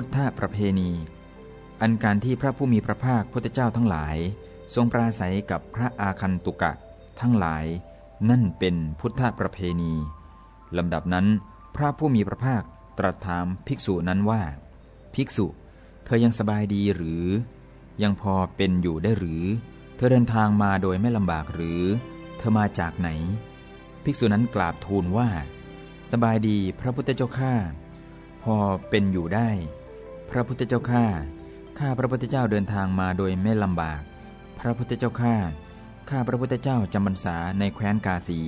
พุทธประเพณี อันการที่พระผู้มีพระภาคพุทธเจ้าทั้งหลาย ทรงปราศัยกับพระอาคันตุกะทั้งหลาย นั่นเป็นพุทธประเพณีลำดับนั้น พระผู้มีพระภาคตรัสถามภิกษุนั้นว่า ภิกษุ เธอยังสบายดีหรือ ยังพอเป็นอยู่ได้หรือ เธอเดินทางมาโดยไม่ลำบากหรือ เธอมาจากไหน ภิกษุนั้นกราบทูลว่า สบายดีพระพุทธเจ้าข้าพอเป็นอยู่ได้ พระพุทธเจ้าข้าข้าพระพุทธเจ้าเดินทางมาโดยไม่ลำบาก พระพุทธเจ้าข้าข้าพระพุทธเจ้าจำพรรษาในแคว้นกาสี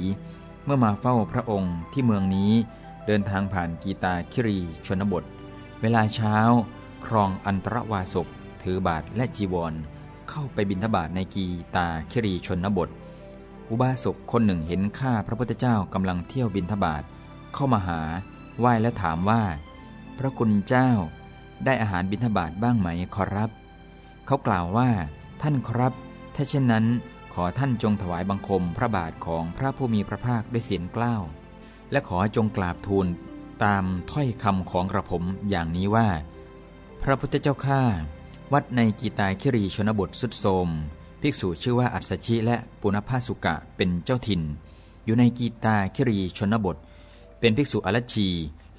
เมื่อมาเฝ้าพระองค์ที่เมืองนี้เดินทางผ่านกีตาคิรีชนบท เวลาเช้า ครองอันตรวาสกถือบาทและจีวร เข้าไปบิณฑบาตในกีตาคิรีชนบท อุบาสกคนหนึ่งเห็นข้าพระพุทธเจ้ากำลังเที่ยวบิณฑบาตเข้ามาหาไหว้และถามว่า พระคุณเจ้า ได้อาหารบิณฑบาตบ้างไหมขอรับ เขากล่าวว่า ท่านครับ ถ้าเช่นนั้นขอท่านจงถวายบังคมพระบาทของพระผู้มีพระภาคด้วยเสียงกล้าว และขอจงกราบทูลตามถ้อยคำของกระผมอย่างนี้ว่า พระพุทธเจ้าข้าวัดในกีตาคิรีชนบทสุดโทมภิกษุชื่อว่าอัศชิและปุณพาสุกะเป็นเจ้าถิ่น อยู่ในกีตาคิรีชนบท เป็นภิกษุอรชี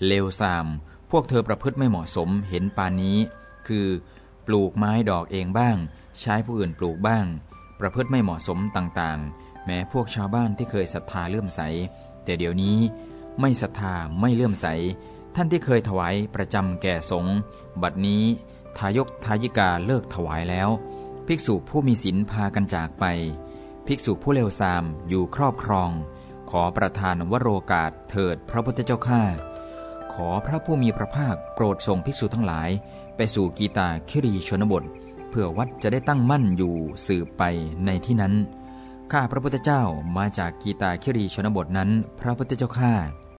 เลวซาม พวกเธอประพฤติไม่เหมาะสมเห็นปานนี้ คือปลูกไม้ดอกเองบ้าง ใช้ผู้อื่นปลูกบ้าง ประพฤติไม่เหมาะสมต่างๆ แม้พวกชาวบ้านที่เคยศรัทธาเลื่อมใส แต่เดี๋ยวนี้ไม่ศรัทธาไม่เลื่อมใส ท่านที่เคยถวายประจำแก่สงฆ์บัดนี้ทายกทายิกาเลิกถวายแล้ว ภิกษุผู้มีศีลพากันจากไป ภิกษุผู้เลวทรามอยู่ครอบครอง ขอประทานวโรกาสเถิดพระพุทธเจ้าข้า ขอพระผู้มีพระภาคโปรดส่งภิกษุทั้งหลาย ไปสู่กีตาคิรีชนบท เพื่อวัดจะได้ตั้งมั่นอยู่สืบไปในที่นั้น ข้าพระพุทธเจ้ามาจากกีตาคิรีชนบทนั้น พระพุทธเจ้าข้า